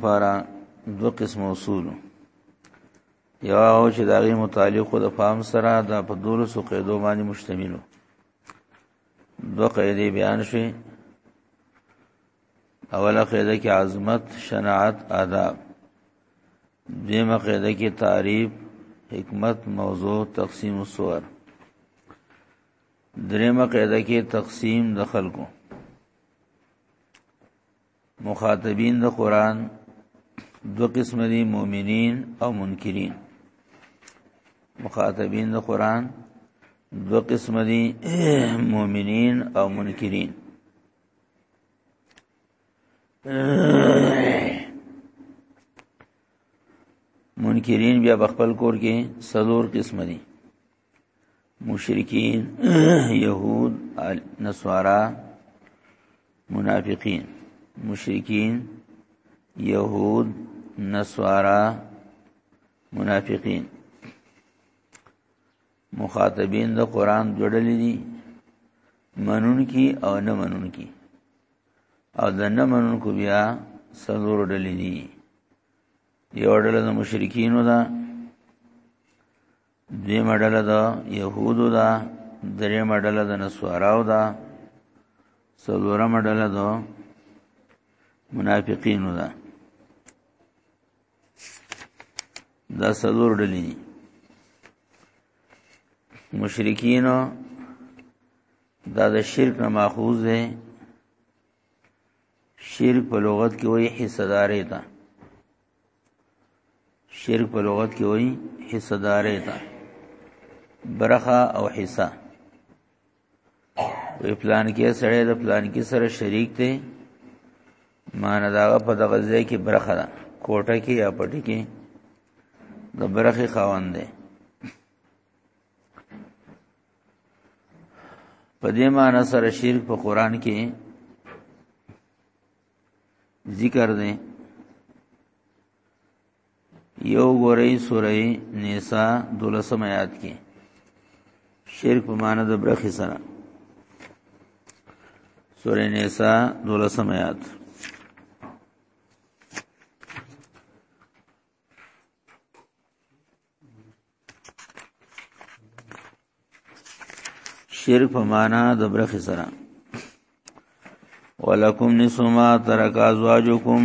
لپاره دو قسم اصول یو او چې دا غي متعلق د فهم سره دا په دولو سو قیدو باندې مشتمل دو قیدې بیان شي اوله قیده کې عظمت شناعت آداب دیمه قیده کې تعریف حکمت موضوع تقسیم الصور دریمه قیده کې تقسیم د خلکو مخاطبین د قران دو قسم دي مؤمنین او منکرین مخاطبین د قران دو قسم دي مؤمنین او منکرین منکرین بیا بخپل کور کې سلور قسم دي مشرکین یهود نصارا منافقین مشرکین یهود نصارا منافقین مخاطبین د قران جوړل دي منون کی او نه منون کی او د نه منون کو بیا سلور ډلې دي یو ډله د مشرکین ده دوی مډله دا يهودو دا درې مډله د نسواراو دا څلور مډله دا منافقینو دا دا څلور ډلې دي مشرکین دا د شرک نه ماخوذ دي شرک په لغت کې وایي حصدارې ته شرک په لغت کې وایي حصہ دارې ته برخه او حصہ وی پلان کې سره د پلان کې سره شریک دی مان دا په دغه ځای کې برخه ده کوټه کې یا پټي کې د برخه خاوند دی په دې معنی سره شرک په قران کې ذکر دی یو غوري سورې نساء دولسم آیات کې شرک په معنی د برخې سره سورې نساء دولسم آیات شرک په معنا د برخه سره ولکم نصف ما ترک ازواجکم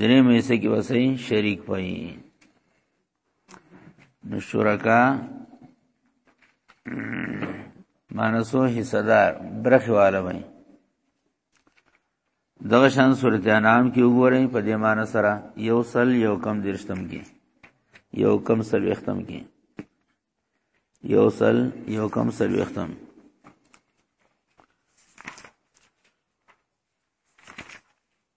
درې مې سه کې وسه شریک پي نو شرکا مانسو حصہ دار برخه والا وي دغه شان سورته انعام کې وګورئ په دې معنی سره یو سل یو کم درشتم کې یو کم سل وختم کې یو سل یو کم سل وختم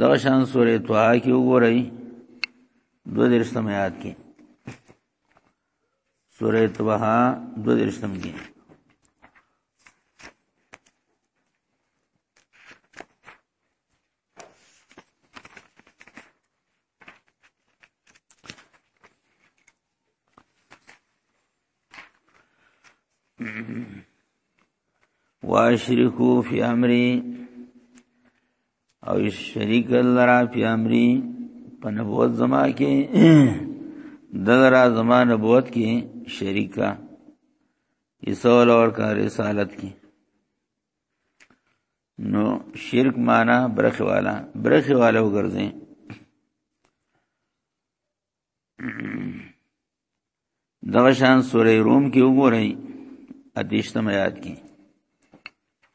دغه شان سورې طه کې وګورئ دو درشتم آیات کې سورې طه دو درشتم کې واشرکو فی امری او شریک لرا فی امری په نبوت زما کې دغرا زما نبوت کې شریکا ایسول اور کا رسالت کې نو شرک معنا برخ والا برخ والا وګرځي دغه شان سورې روم کې وګورئ اتیشتم آیات کې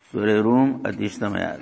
سورې روم اتیشتم آیات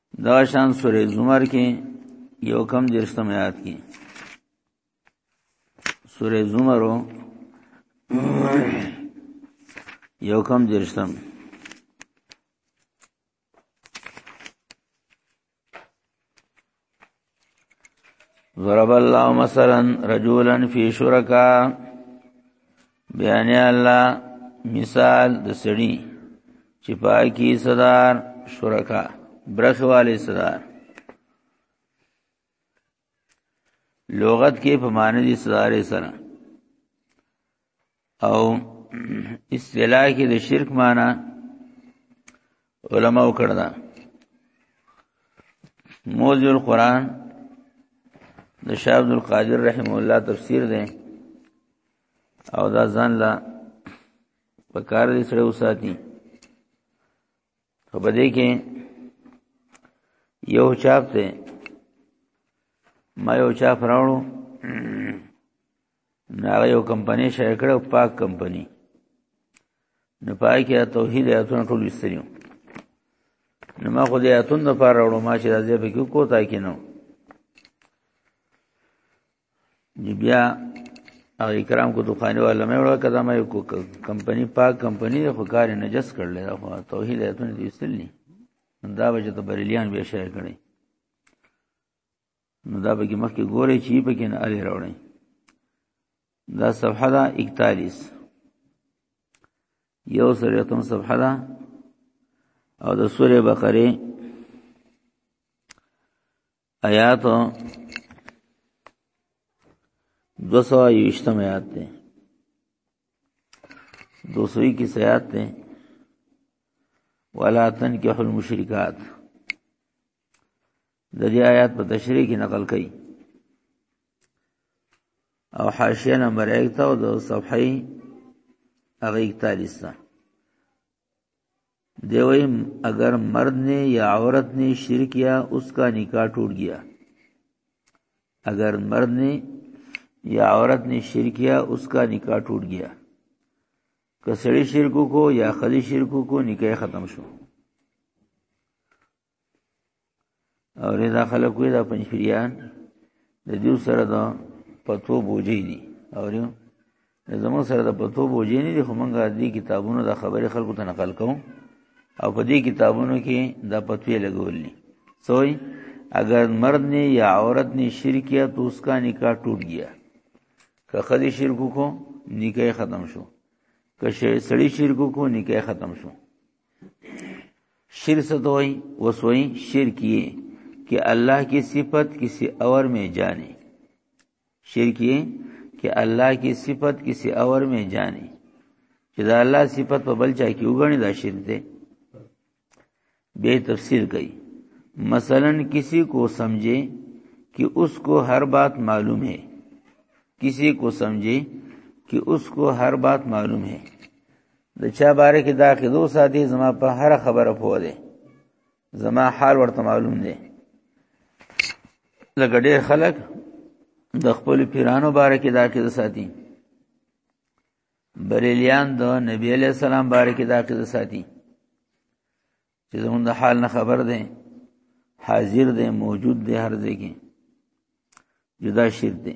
دا شان سورې زمر کې یو کم درشتم یاد کی سورې زمرو یو کم درشتم ضرب الله مثلا رجلا فی شرکا بیان الله مثال د سړی چې پاکی صدر شرکا برخ والی صدر لغت کې په معنی دي صدر سره او اصطلاح کې د شرک معنی علما وکړه دا موضوع القرآن د شاه عبد القادر رحم الله تفسیر ده او دا ځان لا په کار دې سره وساتي خو په دې کې یو چاپ ته ما یو چاپ راوړو هغه یو کمپنی شای کړو پاک کمپنی نو پای کې توحید ایتون ټول وستنیو نو ما خو دې ایتون د پاره وړو ما چې راځي به کو کوتا کې نو بیا هغه کرام کو دکان والا مې وړه کدا مې کو کمپنی پاک کمپنی خو کار نجس کړل خو توحید ایتون دې وستلی دا به چې ته بریلیان به شای کړی نو دا به کې مخکې ګورې چې په کې نه اړې راوړې دا صفحه دا 41 یو سره کوم صفحه دا او د سوره بقره آیات دو سو یوشتم آیات تے دو سو اکیس آیات تے ولا تنکح المشرکات د دې آیات په تشریح کې نقل کړي او حاشیه نمبر 1 ته او د صفحې هغه 41 ته دیوئی اگر مرد نے یا عورت نے شرک کیا اس کا نکاح ٹوٹ گیا اگر مرد نے یا عورت نے شرک کیا اس کا نکاح ٹوٹ گیا کسڑی شرکو کو یا خلی شرکو کو نکاح ختم شو او رضا خلک وې دا پنځپریان د دې سره دا پتو بوجي دي او ریو زموږ سره د پتو بوجي نه دي خو مونږه دې کتابونو دا خبره خلکو ته نقل کوم او په دې کتابونو کې دا پتوې لګولې سوې اگر مرد نے یا عورت نے شرک کیا تو اس کا نکاح ٹوٹ گیا که خدي شرکو کو نکاح ختم شو که سړی شرکو کو نکاح ختم شو شرک څه دوی وسوي شرک یې کې الله کی صفت کسی اور میں جانے شرک یې کې الله کی صفت کسی اور میں جانے چې دا الله صفت په بل چا کې وګڼي دا شرک دی به تفسیر کوي مثلا کسی کو سمجھے کہ اس کو ہر بات معلوم ہے کسی کو سمجھے کہ اس کو ہر بات معلوم ہے د چا باره کې دا کې دو ساتي زما په هر خبره پوه دی زما حال ورته معلوم دی لکه ډېر خلک د خپل پیرانو باره کې دا کې دو ساتي بریلیان د نبی علی السلام باره کې دا کې دو ساتي چې زمونږ د حال نه خبر دی حاضر دی موجود دی هر ځای کې جدا شرک دی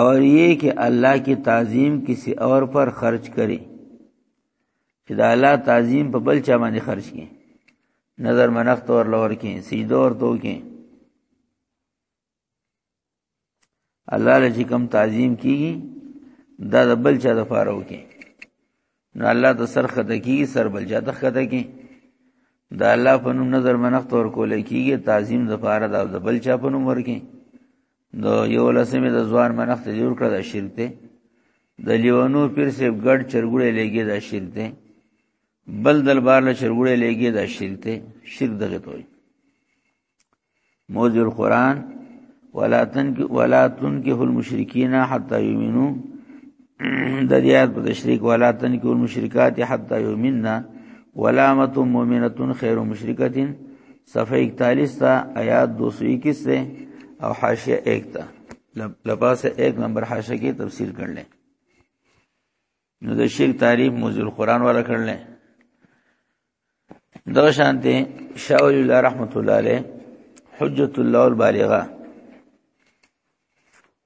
اور یہ کہ اللہ کی تعظیم کسی اور پر خرچ کرے چې دا الله تعظیم په بل چا باندې خرج کړي نظر منخت اور لور کې سجده اور تو کې الله لږی کم تعظیم کیږي دا د بل چا د فارو کې نو الله د سر خطه کی سر بل جات خطه کی دا الله په نوم نظر منخت ور کول کیږي تعظیم د پاره دا د بل چا په نوم ورکی نو یو لسمه د ځوان منخت جوړ کړ د شرک ته د لیونو پیر سیب ګډ چرګوړې لګي د شرک ته بل دلبار له چرګوړې لګي د شرک ته شرک دغه توي موضوع القرآن ولا تنکی ولا تنکی المشرکین حتا یؤمنو د دې آیت په تشریح ولا تنکی المشرکات حتا یؤمننا ولا مت مؤمنه خیر مشرکه صفحه 41 تا آیات 221 سے او حاشیه 1 تا لپاسه 1 نمبر حاشیه کی تفسیر کړل نو د شرک تعریف موزل قران والا کړل دا شانته شاول الله رحمت الله علیه حجت الله البالغه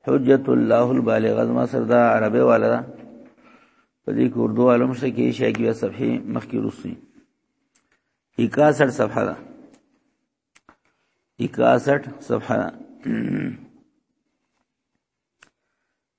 حجت الله البالغه زما سره دا عربي والا دا په دې کې اردو عالم څه کې شاګیا صفحه مخکې روسي 61 صفحه ده 61 صفحه ده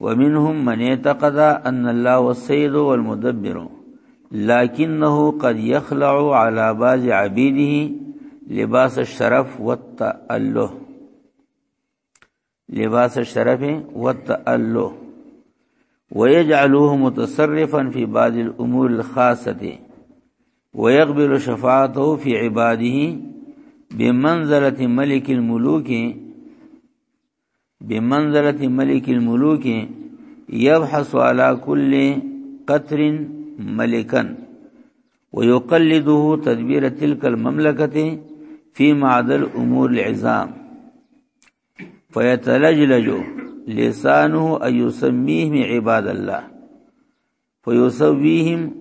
ومنهم من اعتقد ان الله السيد والمدبر لكنه قد يخلع على بعض عبيده لباس الشرف والتأله لباس الشرف والتأله ويجعله متصرفا في بعض الأمور الخاصة ويقبل شفاعته في عباده بمنزله ملك الملوك بمنزله ملك الملوك يبحث على كل قطر ملكا ويقلده تدبير تلك المملكة في معدل امور العظام فيتلجلج لسانه أن يسميهم عباد الله فيسويهم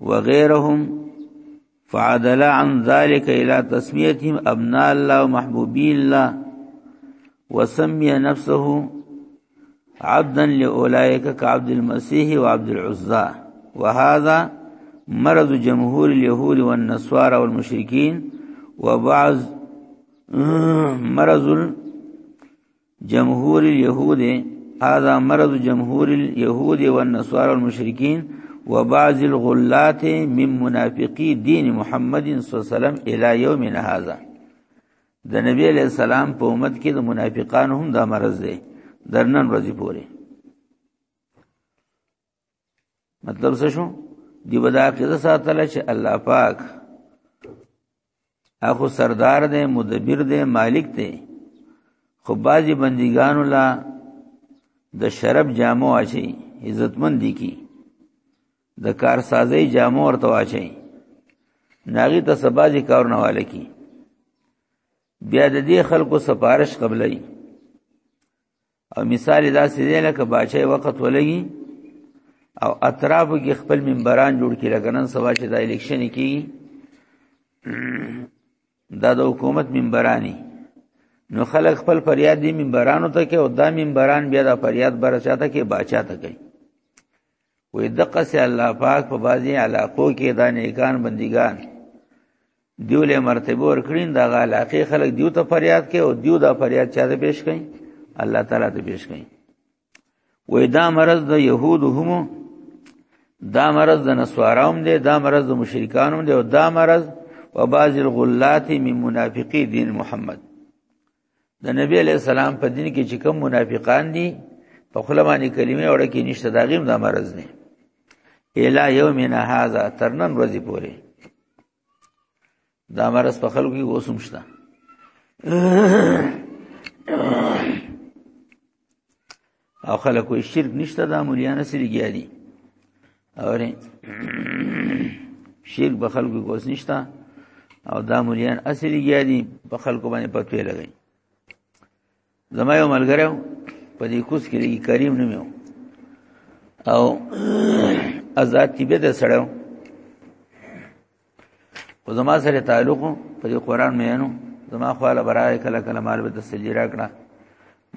وغيرهم فعدل عن ذلك الى تسميتهم ابناء الله ومحبوبي الله وسمي نفسه عبدا لأولئك كعبد المسيح وعبد العزى وهذا مرض جمهور اليهود والنصارى والمشركين وبعض مرض جمهور اليهود هذا مرض جمهور اليهود والنصارى والمشركين وبعض الغلات من منافقي دين محمد صلى الله عليه وسلم الى يومنا هذا د نبی علیہ السلام په امت کې د منافقانو هم دا مرض دی درنن ورځې پورې مطلب څه شو دی ودا کړه ساتل چې الله پاک اخو سردار دې مدبر دې مالک دې خو بازي بندګانو لا د شرف جامو اچي عزتمن دي کی د کار سازي جامو ورته اچي ناغي ته سبازي کار نه والي کی بیا د دې خلکو سفارش قبلای او مثال دا سیده لکه باچه وخت ولګي او اطرافو کې خپل منبران جوړ کړي لکه نن سبا چې دا الیکشن کیږي دا د حکومت منبرانی نو خلک خپل فریاد دی منبرانو ته کې او دا منبران بیا د فریاد برچاته کې باچا ته کوي وې دقه سي الله پاک په بازي علاقو کې دا نیکان بندګان دیو له مرتبه ور کړین دا علاقه خلک دیو ته فریاد کوي او دیو دا فریاد چا ته پیش کوي الله تعالی ته پیش کوي وې دا مرض د يهود هم دا مرض د نسواراوم دی دا مرض د مشرکانوم دی او دا مرض و بعض الغلات من منافقی دین محمد د نبی علی السلام په دین کې چې کوم منافقان دي په خپل باندې کلمې وړه کې نشته دا غیم د مرز نه الا یومنا هاذا ترنن ورځې پورې دا مرز په خلکو کې اوسم شته او خلک وي شرک نشته دا مليانه سری ګیاري اورې شرک به خلکو کوس نشته او دا مليان اصلي ګیاري په خلکو باندې پتوې لګي زما یو ملګری په دې کوس کې لګي کریم نومو او آزاد طبيعت سره او زما سره تعلق په دې قران مې نو زما خواله برای کله کله مال به تسلی راکړه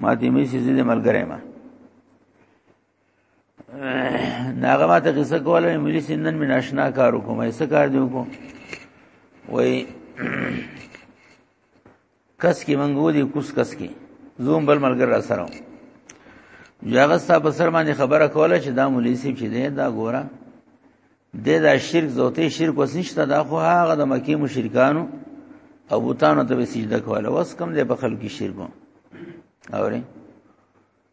ما دې مې شي زیاده ملګری ما ناغه ما ته قصه کوله ملي سندن مې ناشنا کار وکم ایسه کار دی وکم وای کس کې منګو دي کوس کس کې زوم بل ملګر را سره یاغه صاحب سر باندې خبره کوله چې دا مولوی سیب چې دی دا ګوره د دا شرک زوته شرک وس نشته دا خو هغه د مکی مشرکانو او بوتانو ته سجده کوله وس کم دی په خلکو شرکو اوري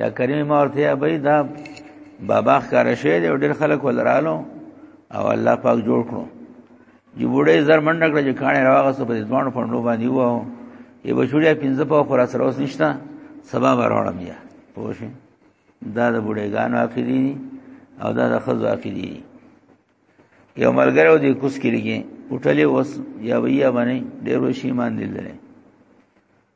یا کریم ما ورته یا بای دا بابا ښکار شوی دی ډېر خلک ولرالو او الله پاک جوړ کړو یو وړې زر منډه کړ چې کانه راغه سو په ځوانو پندو باندې وو یو بشوړیا پنځه په خورا سره اوس نشتا سبا وروړم یا پوه شئ دا د بډېګانو عقیدې او دا د خزو عقیدې یو ملګری دی کوس کې لګي وټلې وس یا ویا باندې ډېر وشي مان دي لري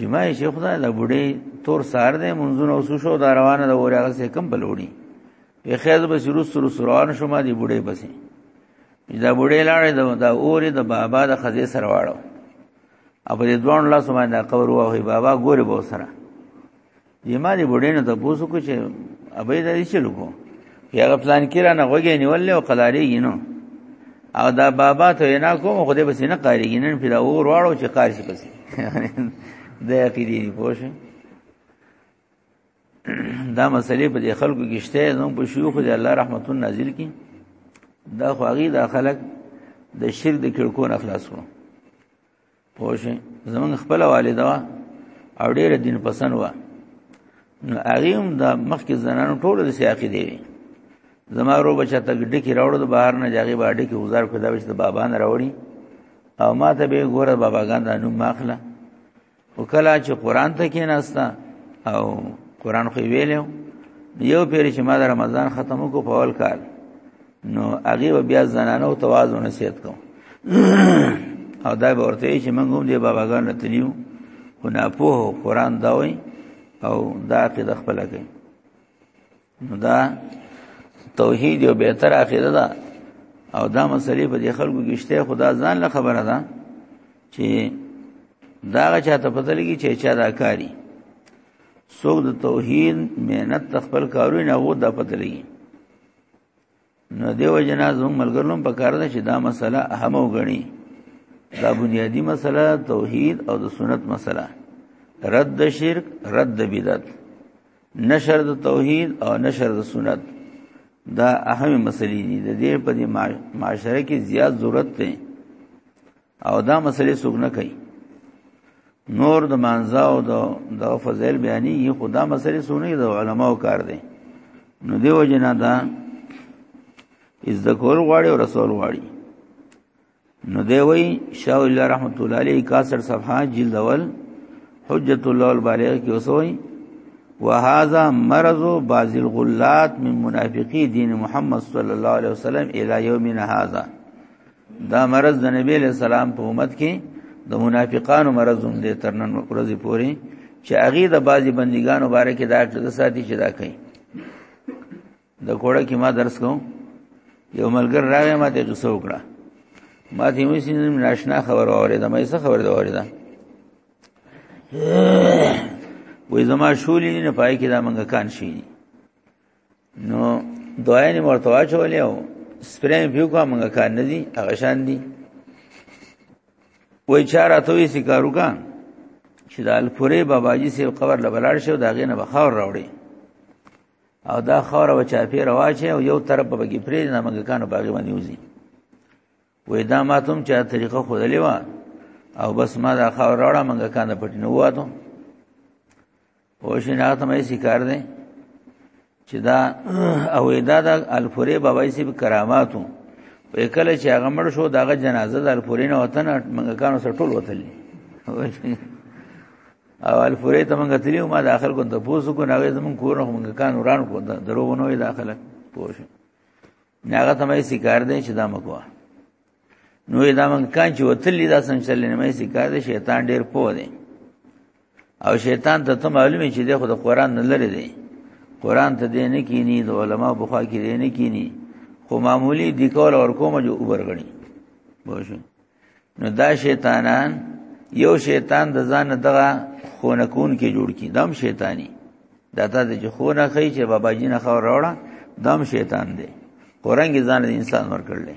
جمعه شي خدای لا بډې تور سار دې منځونه اوسو شو دا روانه د اوریا سره کم بلوړي په خیز به شروع سر سروان شوما دې بډې بسې دا بډې لاړې دا اورې د بابا د خزې سره واړو اب دې دوان لا سمه دا قبر واه بابا ګوره به سره یما دې بډې نه تاسو کو چې ابې دې چلو کو یغه پلان کې را نه غوګې نیولې او قلاري ینو او دا بابا ته نه کوم خو دې بس نه قاری ګینن پیدا اور واړو چې قاری شي پسې د عقیدې نه پوه شي دا مسلې په دې خلکو کې شته زموږ په شيوخ دې الله رحمتون نازل کړي دا خو هغه د خلک د شرک د کړکو نه خلاص کړو پوه شئ زمونږ خپله والده وه او ډېره دین پسند وه نو هغې هم د مخکې زنانو ټولو داسې عقیدې وي زما ورور به چاته ډکې راوړو د بهر نه چې هغې به ډکې ګزار کړو دا به چې د بابا نه راوړي او ما ته به ګوره باباګان دا نوم ماخله او کله چې قران ته کېناسته او قران خو ویلو یو پیر چې ما د رمضان ختمو کو په اول کال نو هغه بیا زنانو توازن نصیحت کوم او دا به ورته چې موږ هم دی باباګان تلیو خو نه په قران دا وای او دا عقیده خپل کوي نو دا توحید یو به تر عقیده ده او دا مسلې په دې خلکو کې شته خدا ځان له خبره ده چې دا چاته پته لګي چې چا دا کاری څوک د توحید مهنت خپل کارونه نه وو دا پته لګي نو دیو جنا زموږ ملګرلم په کار ده چې دا مسله اهم وګڼي دا بنیادی مسله توحید او د سنت مسله رد شرک رد بدعت نشر د توحید او نشر د سنت دا اهم مسلې دي د دې په معاشره کې زیات ضرورت دی او دا مسلې څوک نه کوي نور د مانزا او د د فضیل بیانې خدا مسلې سونه د علماو کار دی نو دیو جنا دا از د کول غواړي او رسول غواړي نو دی وی شاو الله رحمت الله علیه 61 صفحه جلد اول حجت الله البالغ کې وسوي وهذا مرض بعض الغلات من منافقي دين محمد صلى الله عليه وسلم الى يومنا هذا دا مرض د نبی له سلام په امت کې د منافقانو مرض هم دی ترنن ورځې پوري چې هغه د بازي بندګانو باره کې دا د ساتي چې دا کوي د کوړه کې ما درس کوم یو ملګر راغی ما ته قصه وکړه ما ته مې سینم ناشنا خبر اوریدا مې څه خبر دا اوریدا وې زما شولې نه پای کې دا منګه کان شي نو دوای نه ورته واچولې او سپرې پیو کا مونږه کار نه دي هغه شان دي وای چاره ته یې سکارو کا چې د الفورې باباجي سیب قبر لبلاړ شو دا غینه بخاور راوړي او دا خاور و چاپی رواچه او یو طرف به بگی پرید نامنگکانو باقی باندې وزی وې دا ما ته هم چا طریقه خو دلې و او بس ما دا خاور راړه منګه کاند پټ نه واته پوښینه هغه ته مې سکار دی چې دا او دا د الفوري بابا یې سب کراماتو په کله چې هغه مړ شو داغه جنازه د الفوري نه وطن منګه کانو سره ټول وتل او الفوري ته منګه تلی ما د اخر کو د پوسو کو نه زمون کور نه منګه کانو ران کو درو ونوې داخله پوښ نه هغه ته مې سکار دی چې دا مکوه نو دا من کان چې وتلی دا سم چلې نه مې سکار دی شیطان ډیر پوه دی او شیطان ته ته معلومه چې دی خو د قران نه لری دی قران ته دی نه کینی د علما بخوا کې دی نه کینی خو معمولی د کول اور کومه جو اوبر غنی بوښو نو دا شیطانان یو شیطان د ځان دغه خونه کون کې جوړ کی دم شیطانی دا ته چې خونه خی چې بابا جی نه خور راوړه دم شیطان دی قرانګي ځان د انسان ور کړل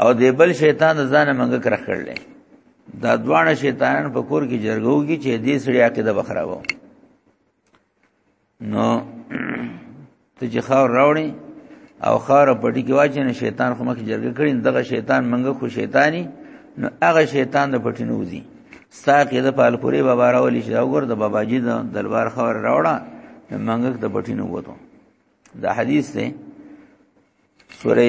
او د بل شیطان د ځان منګه کړ کړل دا دوانه شیطانان په کور کې جرګو کې چې دې سړی عقیده بخراو نو ته چې خاور راوړي او خار پټي کې واچې نه شیطان خو مخکې جرګه کړي دغه شیطان منګه خو شیطانی نو هغه شیطان د پټي نوځي ساقې د پالپوري بابا راولي چې وګور د بابا جی د دلبار خبر راوړه منګک د پټي نه وته دا حدیث دی سوره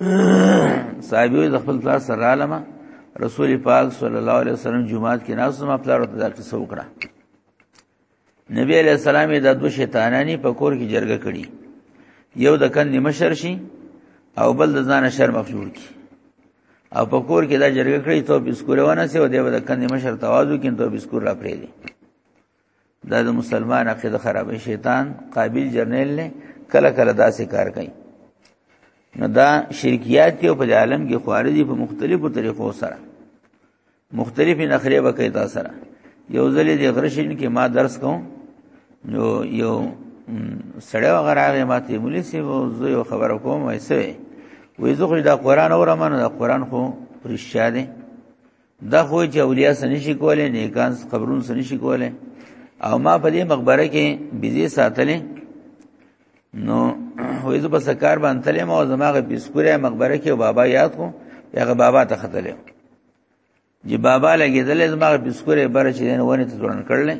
صاحب د خپل پلار سره علمه رسول پاک صلی الله علیه وسلم جمعات کې ناس ما پلار ته دا قصه وکړه نبی علیہ السلام د دو شیطانانی په کور کې جرګه کړي یو د کندې مشر شي او بل د ځان شر مخجور کی او په کور کې دا جرګه کړي ته بسکوره ونه سي او د کندې مشر توازو کې ته بسکور را پرې دي دا د مسلمان عقیده خرابې شیطان قابل جرنیل نه کله کله داسې کار کوي نو دا شرکیات یو په عالم کې خارجي په مختلفو طریقو سره مختلف نخره وکي دا سره یو ځل د غرشین کې ما درس کوم نو یو سړی وغه راغی ما ته مولوی سی وو زه یو خبر کوم وای سوی وې زه خو دا قران اورم نه دا قران خو رښتیا دی دا خو چې اولیاء سن شي کولای نیکان قبرون سن شي کولای او ما په دې مقبره کې بيزي ساتلې نو وې زه په سکار باندې تلې ما زماغه پیسپوره مقبره کې بابا یاد کو هغه بابا ته ختلې جی بابا لګېدلې زماغه پیسپوره بر چې نه ونه ته ځوړن کړل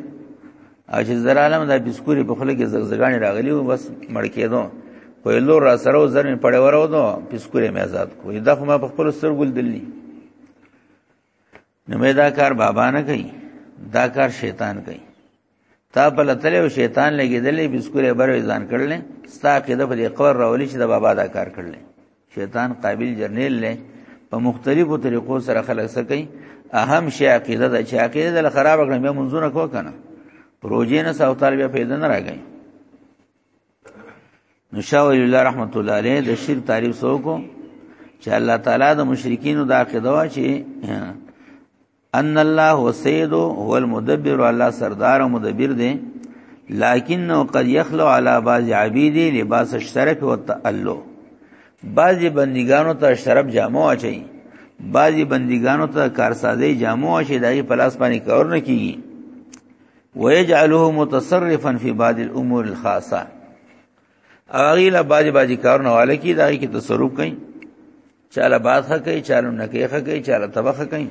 او چې زر عالم دا پیسپوري په خله کې زغزغانی راغلی و بس مړ کېدو په لور را سره زر می پړې ورو دو پیسپوري مې آزاد کو دا خو ما په خپل سرګل دلی نو مې دا کار بابا نه کوي دا کار شیطان کوي تا په لتل او شیطان لګیدلې بسکوله بر ځان کړل ستا قیده په دې قبر راولي چې د بابا دا کار کړل شیطان قابل جرنیل له په مختلفو طریقو سره خلک سکی اهم شی عقیده ده چې عقیده دل خراب کړم به منځونه کو کنه پروژې نه ساو طالب پیدا نه راغی نو شاو الله رحمت الله علیه د شرک تعریف سوکو چې الله تعالی د مشرکین د عقیده وا چې ان الله هو سید هو المدبر الله سردار او مدبر دی لکنه قد یخلو علی بعض عبیدی لباس الشرف والتعلق بعضی بندگانو ته شرف جامو اچي بعضی بندگانو ته کارسازي جامو اچي دای په لاس باندې کور نه کیږي ويجعله متصرفا في بعض الامور الخاصه اغه لا باج باج کارونه والے کی دا کی تصرف کئ چاله باز خ کئ چاله نکې خ کئ چاله تبخ کئ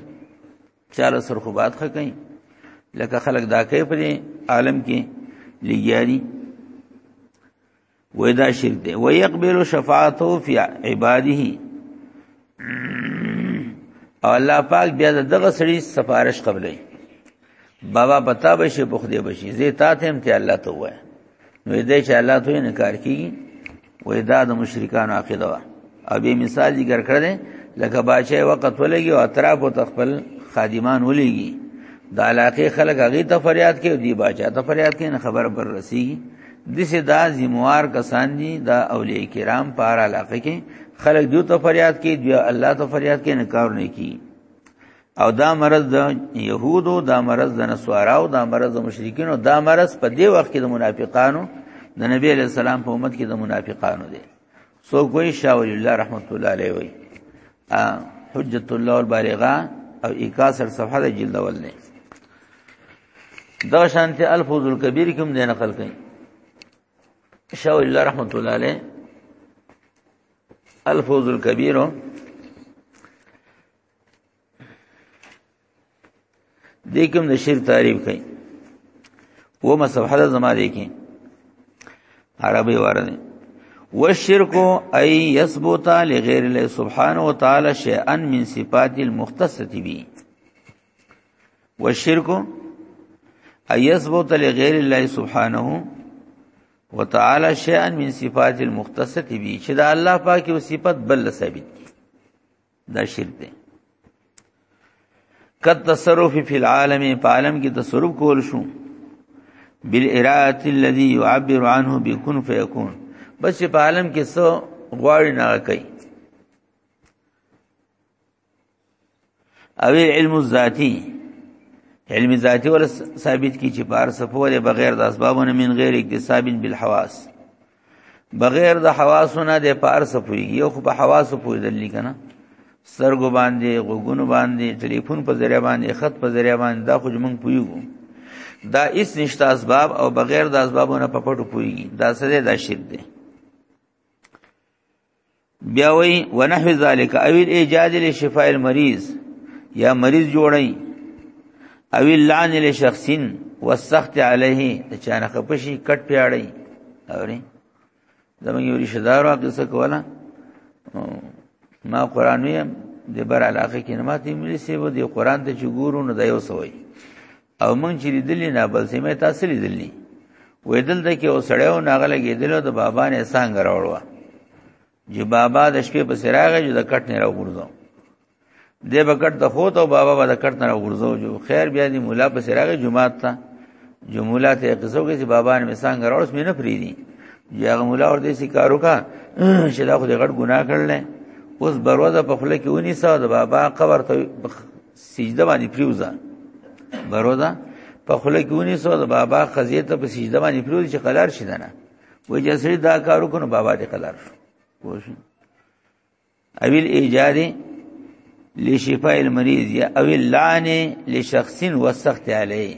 چاله سرخ باد خ کئ لکه خلق دا کئ پر عالم کې لګیاري وای دا شرک دی و يقبل شفاعته فی عباده او الله پاک بیا دغه سړي سفارش قبلې بابا پتا بشي په خدای بشي زه تا ته هم ته الله ته وای نو دې چې الله ته انکار کیږي وای دا د مشرکان عقیده وا او به مثال ذکر کړل لکه باچه وخت ولګي او اطراف او تخپل خادمان ولګي د علاقه خلک هغه ته فریاد کوي دی باچه ته فریاد کوي نه خبر بر رسیږي دسه دا زموار کسان دي دا اولیاء کرام په اړه علاقه کې خلک دوی ته فریاد کوي دوی الله ته فریاد کوي نه کار نه کوي او دا مرض د يهودو دا مرض د نسواراو دا مرض د مشرکینو دا مرض په دې وخت کې د منافقانو د نبی علی السلام په امت کې د منافقانو دی سو کوئی شاه ولی الله رحمت الله علیه وی حجت الله البالغه او 61 صفحه د جلد اول نه دا شانته الفوز الکبیر کوم دی نقل کړي شاه ولی الله رحمت الله علیه الفوز الکبیر دې کوم د شرک تعریف کړي و ما صفحه د زما دې کې عربي ورنه والشرك اي يثبت لغير الله سبحانه وتعالى شيئا من صفات المختصه به والشرك اي يثبت لغير الله سبحانه وتعالى شيئا من صفات المختصه به چې دا الله پاکي او صفات بل ثابت دا شرک دی کد تصرف فی العالم په عالم کې تصرف کول شو بالارات الذي يعبر عنه بكن فيكون بس په عالم کې څو غواړي نه کوي او علم الذاتی علم ذاتی ول ثابت کی چې بار صفوله بغیر د اسبابونو من غیر اکتساب بالحواس بغیر د حواسو نه د پار سپوي یو خو په حواسو پوي دلی کنه سرګو باندې غوګونو باندې ټلیفون په ذریعہ باندې خط په ذریعہ باندې دا خو موږ پویګو دا اس نشته اسباب او بغیر د اسبابونو په پټو پویږي دا سره دا شرک دی بیا وی ونحو ذالک او الاجاز لشفاء المریض یا مریض جوړی او اللعن لشخص والسخط علیه د چانه خپشي کټ پیاړی اوري زمونږ یو رشتہ دار واقع څه کوله ما قران ویم د بر علاقه کې نماز دی ملي سی و دی قران ته چګورو نه دایو سوی او مونږ چې لیدلې نه بل سیمه تاسو لیدلې وې دلته کې وسړیو ناغله کېدل د بابا نه څنګه راوړو چې بابا د شپې په سراغه جو د کټ نه راوړو دې بکټ د خو ته بابا به د کټ نه راوړو جو خیر بیا دې مولا په سراغه جمعات ته جو مولا ته قصو کې چې بابا نه څنګه راوړو مې نه فریدي چې هغه مولا ور دې سکارو کا چې دا خو دې غټ ګناه کړل اوس بروزه په خله کې ونی ساده بابا قبر ته سجده باندې پریوزا برودا په خله کې ونی سو د بابا خزیه ته په سجده باندې پریوز چې قلار شي دنه وې چې سړي دا کارو کنه بابا دې قلار شو وښ اویل ایجادې لشفاء المریض یا اویل لعنه لشخص وسخت علی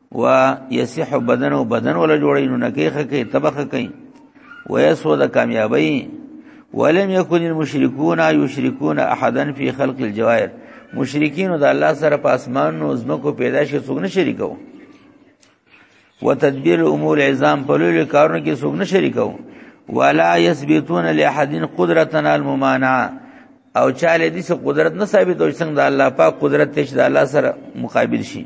و یصح بدن او بدن ولا جوړی نو نکې خکې تبخ کئ و یسو د کامیابی ولم یکن المشرکون یشرکون احدا فی خلق الجواهر مشرکین د الله سره په اسمان نو زمکو پیدا شي څوک نه شریکو و تدبیر الامور عظام په لوی کارونو کې څوک نه شریکو ولا یثبتون لاحد قدرتنا الممانعه او چاله دې څه قدرت نه ثابت او څنګه د الله پاک قدرت تش د الله سره مقابل شي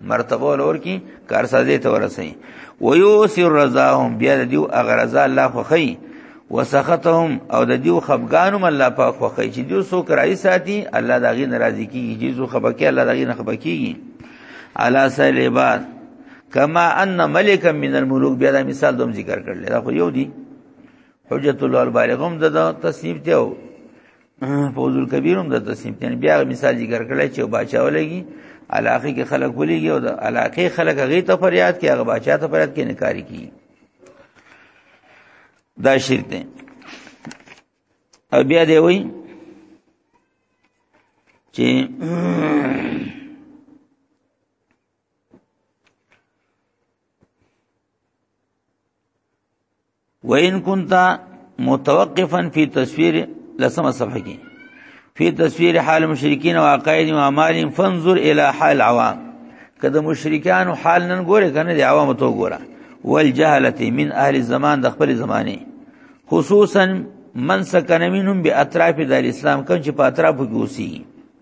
مرتبه ولور کی کارسازی ته ورسي ويوسر رضاهم بیا د دیو اغرزا الله خوخی وسختهم او د دیو خفقانم الله پاک خوخی چې دیو سو کرای ساتي الله داغي ناراضي کیږي چې زو خبکه الله داغي نه خبکیږي علا سر عباد کما ان ملکا من الملوک بیا دا مثال دوم ذکر کړل دا خو یو دی حجت الله البالغ هم د تصنیف ته فوز الکبیر هم د تسنیم یعنی بیا مثال ذکر کړل چې باچا ولګي علاقه کې خلک ولګي او د علاقه خلک هغه ته فریاد کوي هغه باچا ته فریاد کوي نکاری کوي دا شرک دی او بیا دی وای چې وان كنت متوقفا في تصوير لسمه صفحه کې في تصوير حال المشركين وعقائدهم واعمالهم فانظر الى حال العوام کله مشرکان حال نن ګوره کنه دی عوام ته ګوره والجهله من اهل الزمان د خپل زمانه خصوصا من سکن منهم باطراف د اسلام کوم چې په اطرافو کې اوسي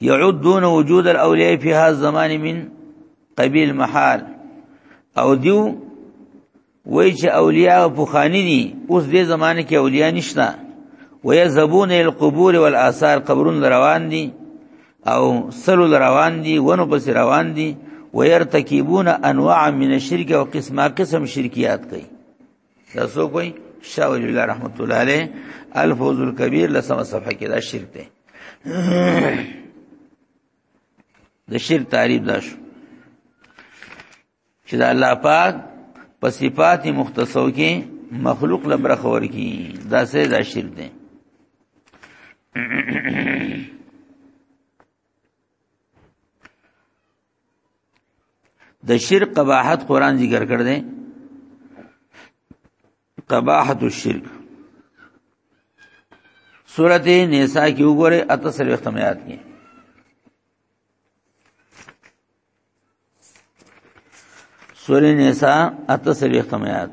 يعدون وجود الاولیاء فی هذا الزمان من قبیل محال او دیو وای چې اولیاء پوخانی دي اوس دې زمانه کې اولیاء نشته ويذهبون الى القبور والاثار قبرون روان دي او سلو روان دي ونو پس روان دي ويرتكبون انواع من الشرك وقسمه قسم شرکیات کوي دا څوک وای شاه ولی الله رحمت الله علیه الفوز الکبیر لسمه صفحه کې دا شرک دی د شرک تعریف دا شو چې دا الله پاک په صفات مختصو کې مخلوق لبرخ ورکی دا سه دا شرک دی د شرک قباحت قران ذکر کړ دې قباحت الشرک سورته نساء کې وګوره اته سره وخت مې یاد کې سورې نساء اته سره وخت مې یاد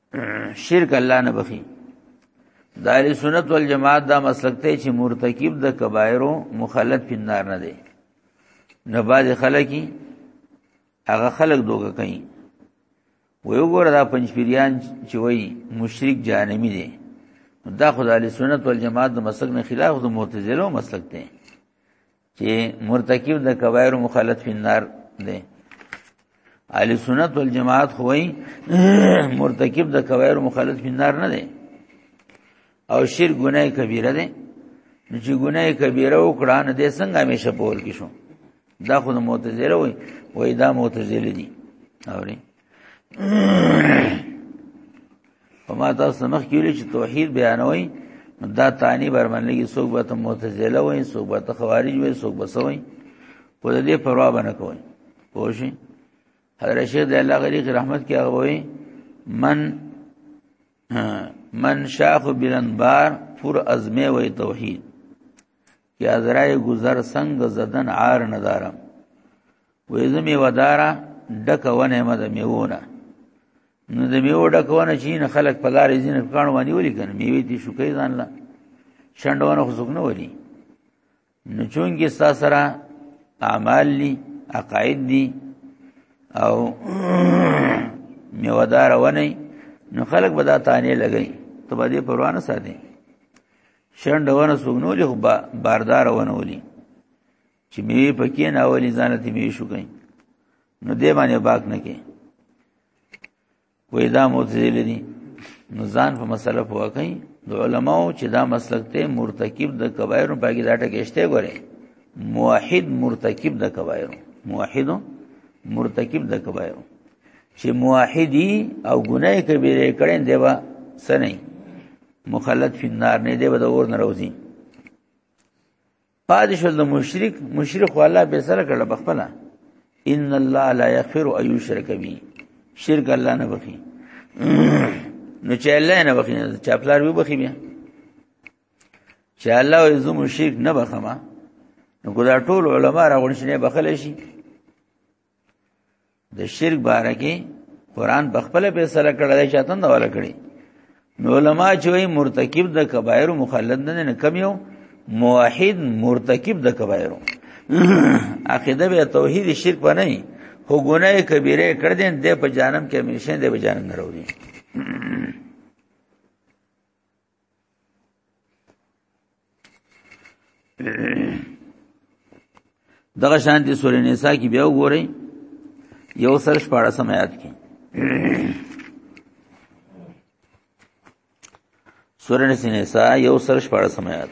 شرک الله نه بخي دار سنت والجماعت دا مسلک ته چې مرتکب د کبایرو مخالف پندار نه دی نه باز خلکی هغه خلک دوګه کوي وی وګوره دا پنځپیریان چې وای مشرک جانمی دي دا خدای سنت والجماعت د مسلک نه خلاف د معتزله مسلک دی چې مرتکب د کبایر مخالف فنار دی اهل سنت والجماعت خوې مرتکب د کبایر مخالف فنار نه دی او شر ګناه کبیره دی نو چې ګناه کبیره وکړه نه دې څنګه همیشه پول کې شو دا خو د معتزله وای وای دا معتزله دي اوري په ما تاسو مخ کې ویل چې توحید بیانوي دا تانی برمنلګي څوک به ته معتزله وای څوک به ته خوارج وای څوک به سوي په دې پروا باندې کوي پوښي حضرت شیخ د الله غریق رحمت کې هغه وای من من شاخ بلنبار پر ازمه وای توحید یا ذرای گذر سنگ زدن عار ندارم ویزم یو دارا ډک ونه مده میونه نو د میو ډک ونه چین خلق په لارې زین کان ونی ولي کنه میوي دي شو کوي ځان لا شندونه خو څوک نه ولي نو چون کې ستا سره اعمال دي عقاید دي او میودار ونه نو خلق به دا تانه لګي ته به دې پروانه ساتي شنډ ونه سوګنولې خو باردار ونه ولي چې میوه پکې نه ولي ځان ته میوه شو کوي نو دې باندې باک نه کې وې دا معتزله دي نو ځان په مسله پوه کوي د علماو چې دا مسلک ته مرتکب د کبایر په کې دا ټکهشته غوري موحد مرتکب د کبایر موحد مرتکب د کبایر چې موحدی او ګناه کبیره کړي دی وا سنئ مخلد فی النار نه دی به د اور نه راوځي پادې شو د مشرک مشرک خو الله به سره کړل بخپلا ان الله لا یغفر ان یشرک به شرک الله نه بخي نو چې الله نه بخي چې خپلار به بخي بیا چې الله او زمو شرک نه بخما نو ګدا ټول علما راغون شنه بخل شي د شرک باره کې قران په خپل فیصله کړی دی چې تند ولا کړی نو علما چې وایي مرتکب د کبایر مخلد نه نه کم یو موحد مرتکب د کبایر عقیده به توحید شرک و نه هو ګناه کبیره کړ دین د په جانم کې همیشه د په جانم نه وروړي دغه شان دي سورې نساء کې بیا وګورئ یو سر شپاره سم آیات کې سورې نساء یو سر شپاره سم آیات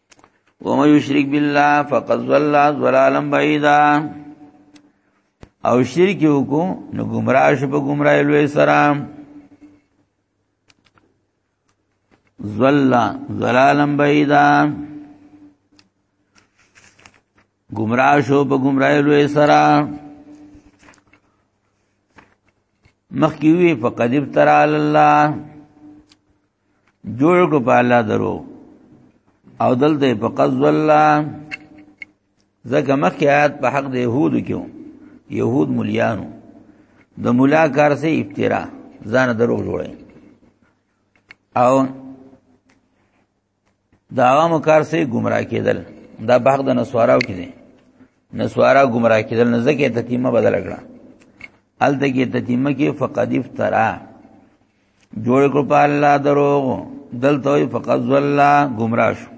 ومن یشرک بالله فقد ضل ضلالا بعیدا او شرک وکړو نو گمراه شو په گمراهی لوی سره ضل ضلالا بعیدا گمراه شو په گمراهی لوی سره مخکې وی فقد ابترا الله جوړ کو په الله درو او دلته په قذ الله زکه مخیات په حق د يهود کیو يهود مليانو د مولا کار سه افترا ځان درو جوړي او دا عوامو کار سي گمراه کېدل دا باغ د نسواراو کې دي نسوارا گمراه کېدل نه ځکه تتیمه بدل کړه ال دغه تتیمه کې فقد افترا جوړ کو په الله دروغ دلته وي فقد زلا گمراه شو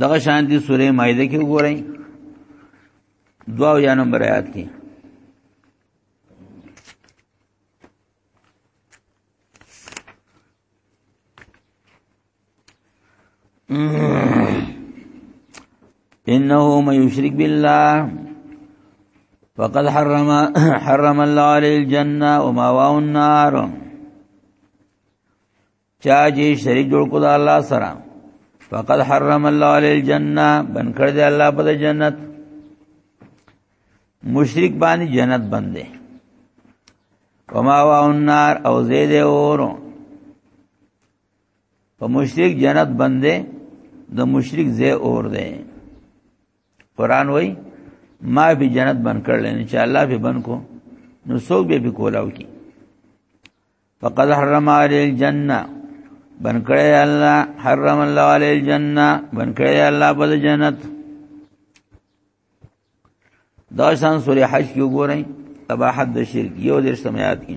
دغه شان دي سوره مائده کې وګورئ دعا یا نمبر آیات کې انه من يشرك بالله فقد حرم حرم الله عليه الجنه وماواه النار چا چې شریک جوړ کو دا الله سره فقد حرم الله علی الجنه بن کړ دې الله په جنت مشرک باندې جنت بندې وما وا النار او زید اورو په مشرک جنت بندې د مشرک زې اور دې قران وای ما به جنت بن کړل ان شاء الله به بن کو نو څوک به کولاو کی فقد حرم علی الجنه بن کړی الله حرم الله علی الجنه بن کړی الله په جنت دا شان سورې حج کې وګورئ تبا حد شرک یو دیر سمیات کې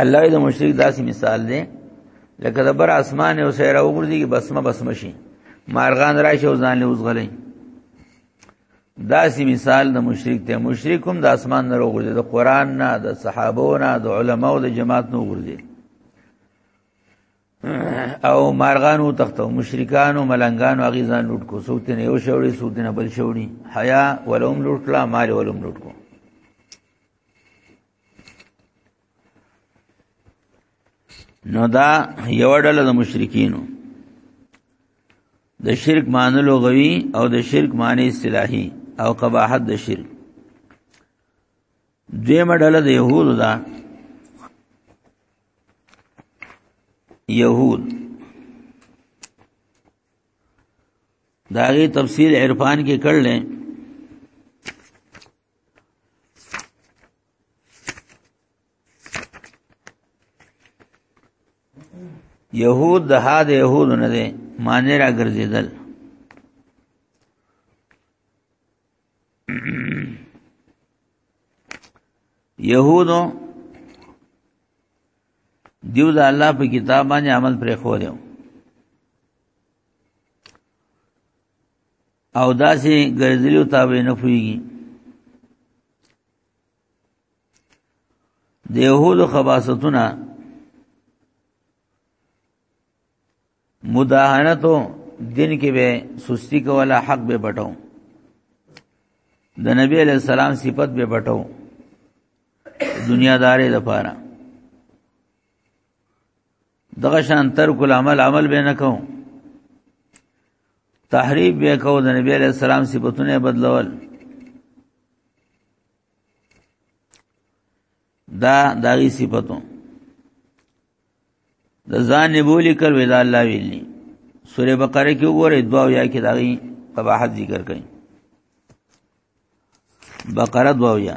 الله دې مشرک داسې مثال دی لکه د بر اسمان او سیره وګرځي بسمه بسمه شي مارغان راشي او ځان له وزغلې داسې مثال د مشرک ته مشرک هم د اسمان نه وګرځي د قران نه د صحابو نه د علماو د جماعت نه وګرځي او مارغانو تختو مشرکانو ملنګانو اغي ځان لوټ کو سوت نه یو شوړي سوت نه بل شوړي حیا ولوم لوټ کلا مال ولوم لوټ کو نو دا یو ډله د مشرکینو د شرک معنی لغوي او د شرک معنی اصطلاحي او قباحت د شرک دیمه ډله د يهودو ده يهود داغي تفصیل عرفان کې کړل يهود د ها د يهود نه دي معنی را ګرځیدل يهودو دیو د الله په کتاب باندې عمل پرې خو دیو او داسې ګرځلی او تابع نه پويږي د يهودو خباستونه مداهنتو دین کې به سستی کوله حق به بټو د نبی علی السلام صفت به بټو دنیا دارې د پاره دغه شان ترک العمل عمل به نه کوم تحریف به کو د نبی علیہ السلام صفاتونه بدلول دا داغي صفاتو د ځان بولی کر ودا الله ویلی سوره بقره کې وګوره دعا یا کې داغي قباحت ذکر کړي بقره دعا یا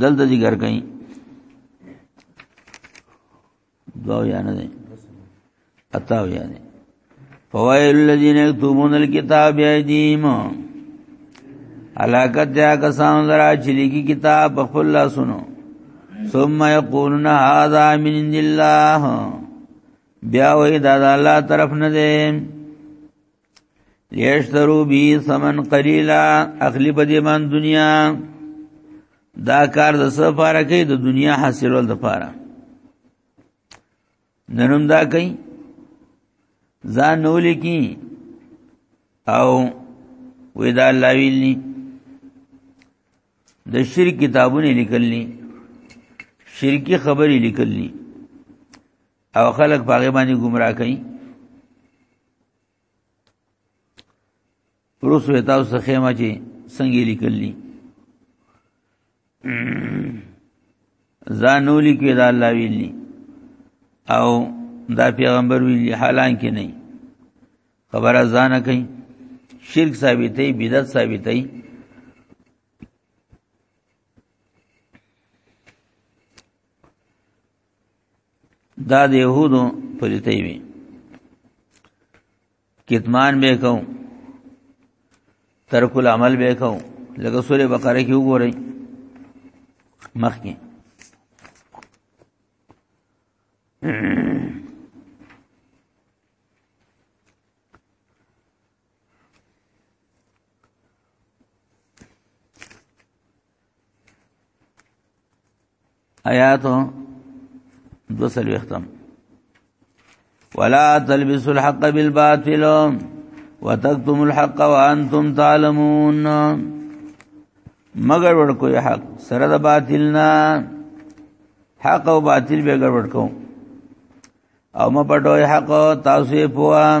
دلته ذکر کئ دعا یا نه ده اتاو یا نه فوائل الذين يكتبون الكتاب بأيديهم علاقت دیا کسان درا چلی کی کتاب بخل لا سنو ثم يقولون هذا من عند الله بیا وې دا الله طرف نه ده لیشترو بی ثمن قلیلا اخلی په دې باندې دنیا دا کار د سفاره کې د دنیا حاصلول د پاره ننم دا کوي ځان نو لیکي او ودا الله ویلی د شرک کتابونه لیکلني شرکی خبرې لیکلني او خلق باغې باندې گمراه کوي روس وې تاسو څخه ما چې څنګه لیکلی ځانو لیکي دا الله ویلی او دا پیغمبر ویلی حالان کې نه خبره ځانه کوي شرک ثابتې بدعت ثابتې دا د يهودو پلیتې وي کتمان به کو ترک العمل به کو لکه سوره بقره کې وګورئ مخکې آیات دو سلوی اختم ولا تلبس الحق بالباطل وتكتم الحق وانتم تعلمون مگر ور کوئی حق سره د باطل نه حق او باطل به ګډوډ کو او م پټوي حق تاسو په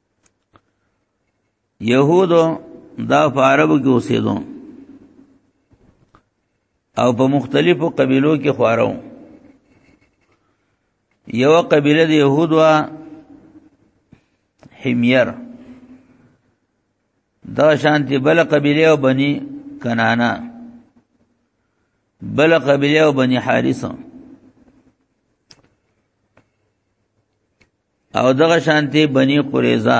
يهودو دا په عربو کې اوسېدو او په مختلفو قبيلو کې خوارو یو قبيله د يهود وا حمير دا شانتي بل قبيله او بني کنانا بل قبيله او بني حارثه او دغه شانتی بنی قریظه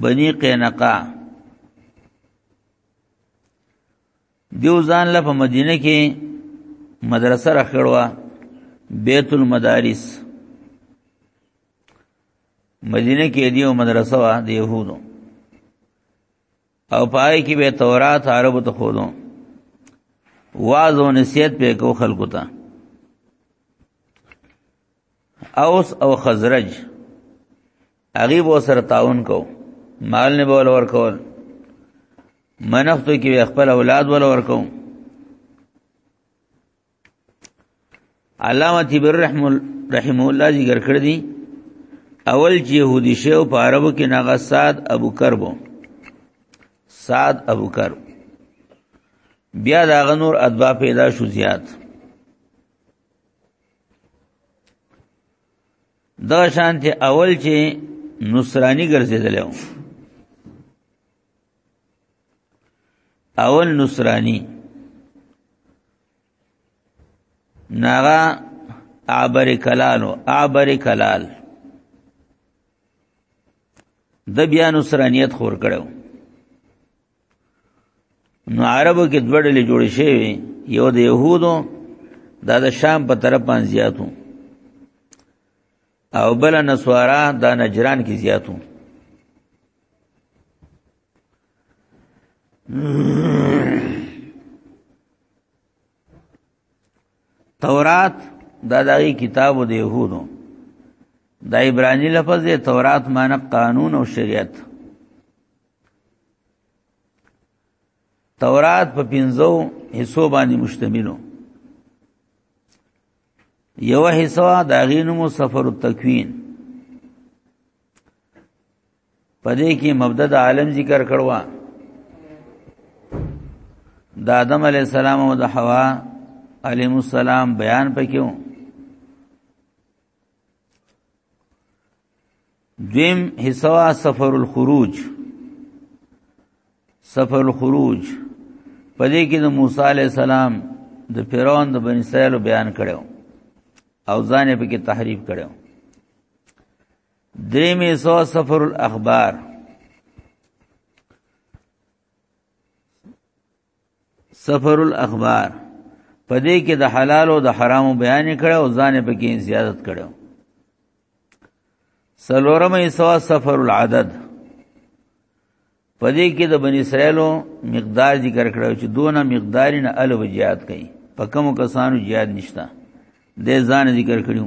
بنی قینقا دیو ځان له په مدینه کې مدرسه راخړوا بیت المدارس مدینه کې دیو مدرسه وا د يهودو او پای کې به تورات عربو ته خودو واعظ او نصیحت په کو خلکو ته اوس او خزرج هغه به سره تعاون کو مال نه بول ور کول منختو کې خپل اولاد ول ور کو علامه تبر رحم رحم الله ذکر کړ دي اول چې يهودي شو په عربو کې ناغه سعد ابو کربو سعد ابو کرب بیا دا غنور ادبا پیدا شو زیات دا شانته اول چې نصرانی ګرځیدل و اول نصرانی ناغا عبر کلالو عبر کلال د بیا نصرانیت خور کړو نو عربو کې دوه ډلې جوړې شوې یو د يهودو دا د شام په طرف باندې زیاتو او بل نسوارا د نجران کې زیاتو تورات دا دغه کتاب د يهودو دا عبرانی لفظ دی تورات معنی قانون او شریعت تورات په پنځو حصو باندې مشتملو یو حصہ دا غینمو سفر التکوین پدې کې مبدا د عالم ذکر کړوا د آدم علی السلام او د حوا علیهم السلام بیان پکې دویم حصہ سفر الخروج سفر الخروج پدې کې د موسی علی السلام د فرعون د بنی اسرائیل بیان کړو او ځان په کې تحریف کړو درې می سو سفر الاخبار سفر الاخبار پدې کې د حلال او د حرامو بیان کړه او ځان په کې زیادت کړه سلورم ایسوا سفر العدد پدې کې د بنی اسرائیلو مقدار ذکر کړو چې دونه مقدار نه ال وجیات کړي په کوم کسانو جهاد نشتا د ځان ذکر کړیو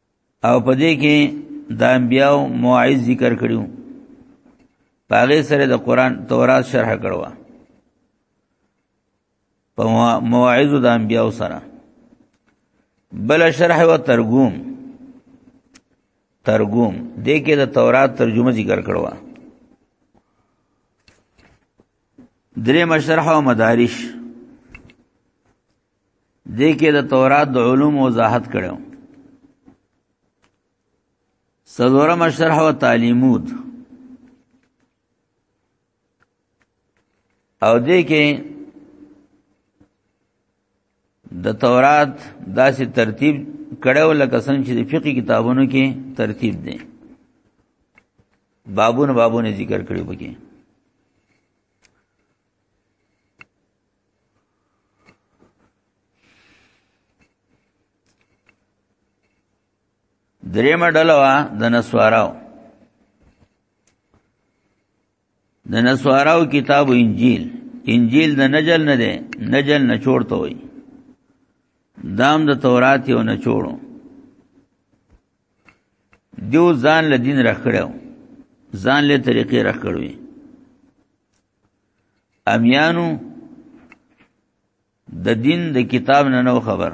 او په دې کې د انبیاو مواعظ ذکر کړیو پاغه سره د قران تورات شرح کړو په مواعظ د انبیاو سره بل شرح و ترجم ترجم دې کې د تورات ترجمه ذکر کړو درې مشرح او مدارش دې کې د تورات د علوم وضاحت کړو سلورم شرح او تعلیمود او دې کې د تورات داسې ترتیب کړو لکه څنګه چې د فقہی کتابونو کې ترتیب دي بابونه بابونه ذکر کړی بګي دریم ډله وا د نسواراو د نسواراو کتاب انجیل انجیل د نجل نه ده نجل نه چورته وي دام د تورات یو نه چورو دیو ځان له دین راخړو ځان له طریقې راخړوي امیانو د دین د کتاب نه نو خبر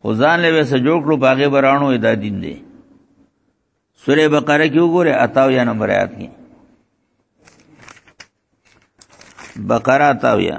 خو ځان له وسه جوړ کړو باغې برانو دا دین دی سوره بقره کې وګوره اتاو یا نمبر آیات کې بقره اتاو یا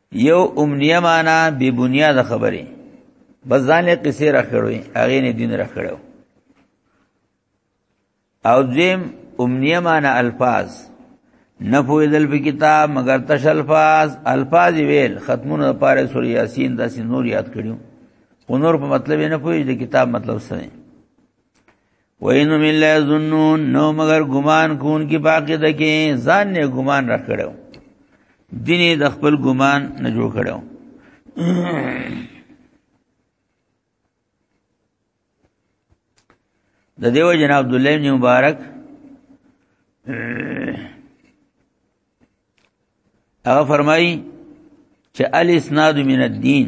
یو امنیه معنا بی بنیاد خبره بس ځان له قصې را کړوي هغه نه دین را کړو او دیم امنیه معنا الفاظ نه پویدل په کتاب مگر تش الفاظ الفاظ ویل ختمونه پاره سورې یاسین داسې نور یاد کړیو خو نور په مطلب نه پوهېږي د کتاب مطلب څه دی وینو من لا ظنون نو مگر ګمان کون کی باقی دکی ځان نه ګمان را کړو دین د خپل ګمان نه جوړ کړو د دیو جن عبد الله بن مبارک هغه فرمایي چې الاسناد من الدين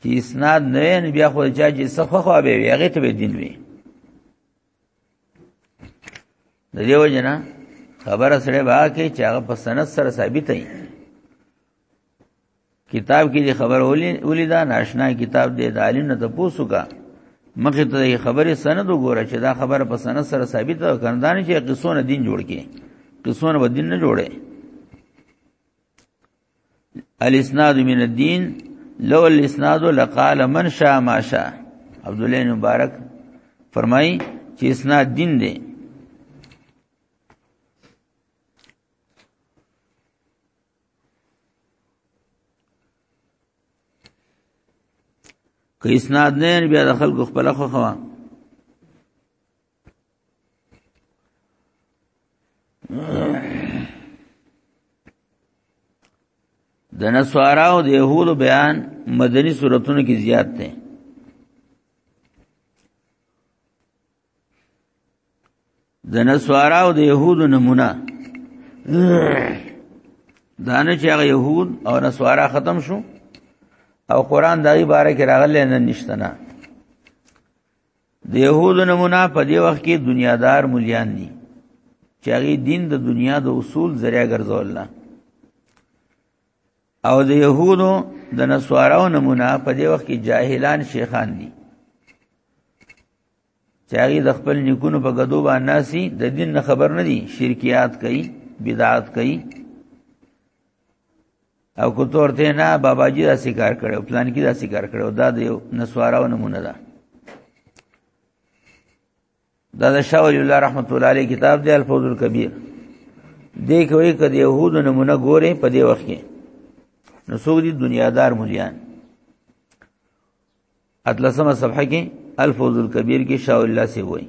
چې اسناد نه وي نو بیا خو چا چې صفه خو به وي هغه ته به دین وي د دې وجنه خبره سره با کې چې هغه په سند سره ثابت دی کتاب کې دې خبر ولې دا ناشنا کتاب دې د عالم نه ته پوسو کا مخه ته خبره سند وګوره چې دا خبره په سند سره ثابت ده کندان چې قصونه دین جوړ کې قصونه به دین نه جوړه الاسناد من الدين لو الاسناد لقال من شاء ما شاء عبد الله مبارک فرمای چې اسناد دین دی که اسناد نه بیا د خلکو خپل خو خوا د نسوارا او د يهود بیان مدني صورتونو کې زیات دي د نسوارا او د يهود نمونه دانه چې هغه يهود او نسوارا ختم شو او قران دغه باره کې راغلی نه نشته نه د يهودو نمونه په دې وخت کې دنیادار مليان دي چې هغه دین د دنیا د اصول ذریعہ ګرځول نه او د يهودو د نسواراو نمونه په دې وخت کې جاهلان شیخان دي چې هغه د خپل نیکونو په غدو باندې ناسي د دین نه خبر نه دي شرکیات کوي بدعات کوي او کو تور ته نه بابا جی داسې کار کړو پلان کې داسې کار کړو دا د یو نسواراو نمونه ده دا د شاول الله رحمت الله علیه کتاب دی الفوز الکبیر دې کوي کړه يهودو نمونه ګوري په دې وخت کې نو څوک دي دنیادار مليان اتلسمه صفحه کې الفوز الکبیر کې شاول الله سی وایي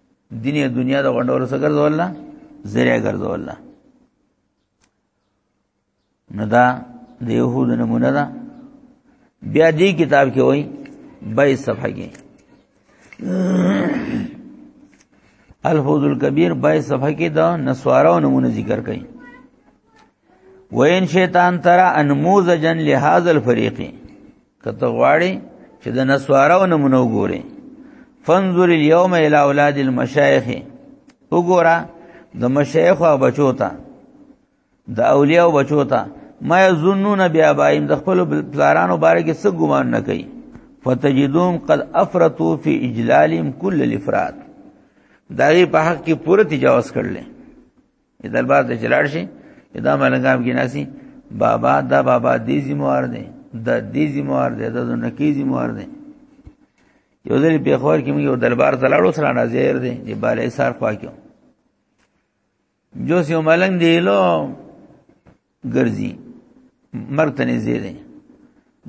دین او دنیا د غونډولو څخه ګرځول نه ذریعہ ګرځول نه نه دا د يهود نمونه ده بیا دې کتاب کې وای 22 صفحه کې الفوز الکبیر 22 صفحه کې دا نسوارو نمونه ذکر کړي وین شیطان ترى انموذجا لهذا الفريق کته غواړي چې د نسوارو نمونه وګوري فانظر اليوم الى اولاد المشايخ وګوره د مشایخ او بچو ته د اولیاء او بچو ته ما یظنون بیا بایم د خپل پلارانو باره کې څه ګومان نه کوي فتجدون قد افرطوا فی اجلالهم کل الافراد داغه په حق کې پوره تجاوز کړل دربار ته چلاړ شي دا ملنګام کې ناسي بابا دا بابا دې زموار دي د دې زموار دي د نکی زموار دي یو ځل په خور کې موږ یو دربار ته لاړو سره ناظر دي چې بالې سار خوا کې جو سیو ملنګ دی لو ګرځي مرګ ته نږدې دی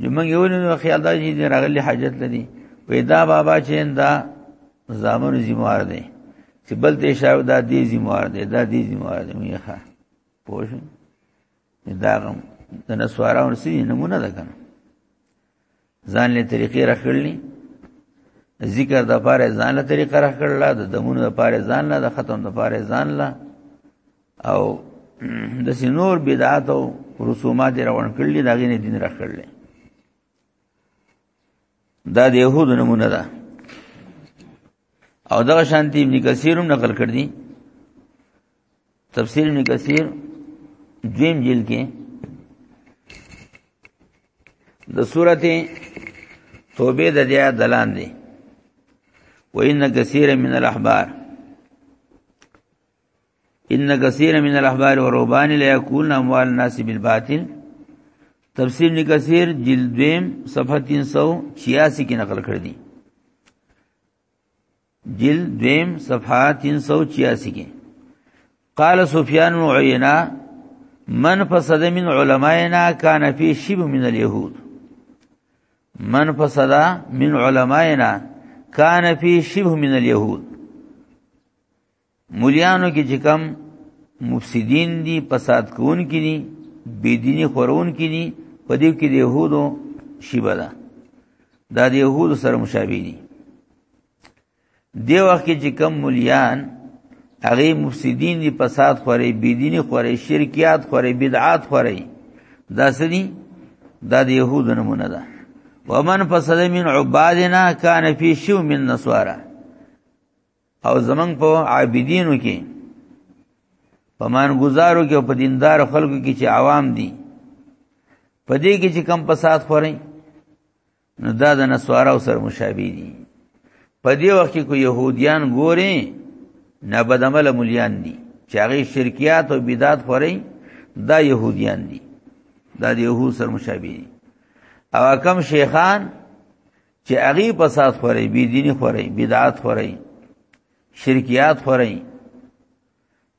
چې موږ یو نه خیال دا چې راغلی حاجت لري پیدا بابا چې دا زامن زموار دی چې بل ته شاو دا دی زموار دی دا دی زموار دی موږ ښه پوه دا غم د نسوارانو سړي نمونه ده کنه ځان له طریقې راخړلې ذکر د پاره ځان له طریقې راخړل د دمونو د پاره ځان له د ختم د پاره ځان له او د سينور بدعات او رسومات روان کړلې داګه نه دین راخړلې دا د يهودو نمونه ده او دغه شانتی ابن کثیر هم نقل کړ دي تفسیر ابن کثیر دویم جیل کې د سورته توبه د دیا دلان دي وان کثیر من الاحبار ان کثیر من الاحبار والرهبان لا یاکلون اموال الناس بالباطل تفسیر ابن کثیر جلد دویم صفحه 386 کې نقل کړی دی جلد دویم صفحه 386 کې قال سفیان بن عیینه من فسد من علمائنا کان فی شبه من اليهود من فسد من علمائنا کان فی شبه من اليهود مليانو کې چې کم مفسدين دي فساد کون کې دي بيديني خورون کې دي په دې کې د يهودو شیبه ده دا د يهودو سره مشابه دي دی وخت کې چې کم مليان هغه مفسدين دي فساد خوري بيديني خوري شرکيات خوري بدعات خوري دا سدي دا د يهودو نمونه ده ومن فسد من عبادنا كان في شو من نصارى او زمنګ په عابدینو کې په مان گزارو کې په دیندار خلکو کې چې عوام دي په دې کې چې کم فساد خوري نو دا د نسوارا او سر مشابه دي په دې وخت کې کو يهوديان ګوري نه بدعمل مليان دي چې هغه شرکيات او بدعات خوري دا يهوديان دي دا د يهود سر مشابه دي او کم شیخان چې هغه فساد خوري بی دینی خوري بدعات خوري شرکیات خوري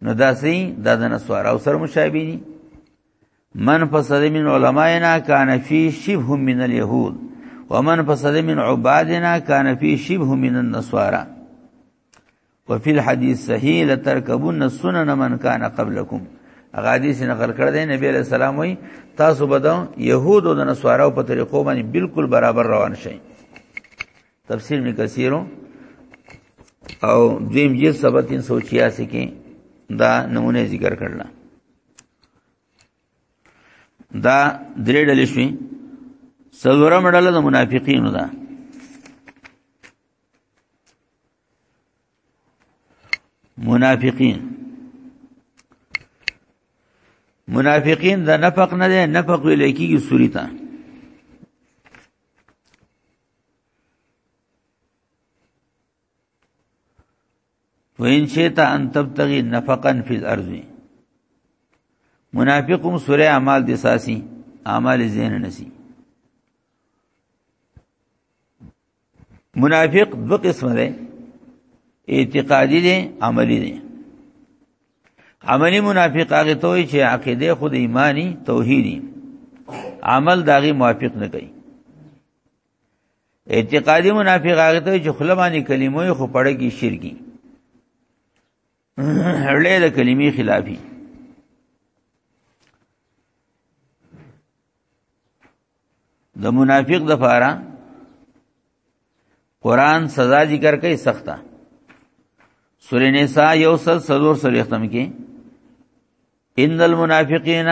نو داسې د دنه سوار او سر مشابه دي من فسد من علماءنا کان فی شبه من اليهود ومن فسد من عبادنا کان فی شبه من النصارى وفي الحديث صحيح لتركبن سنن من كان قبلكم هغه حدیث نقل کړ دی نبی علیہ السلام وی تاسو به د يهود او د نصاراو په طریقو باندې بالکل برابر روان شئ تفسیر می کثیرو او دیم جی سبا 386 کې دا نمونه ذکر کړل دا درې ډلې شوې څلورم ډله د منافقینو ده منافقین منافقین د نفق نه ده نفق ویل کیږي سوري ته وین شیت ان تبتغي نفقا فی الارض منافقهم سوره اعمال د ساسي اعمال زین نسی منافق دو قسم دی اعتقادی دی عملی دی عملی منافق هغه ته وي چې عقیده خود ایمانی توحیدی عمل داغي موافق نه کوي اعتقادی منافق هغه ته چې خله باندې کلموي خو پړه کې شرکی هړلې د کلمې خلافی د منافق د پاره قران سزا ذکر کوي سخته سورې نساء یو سل سلور سره ختم کې ان المنافقین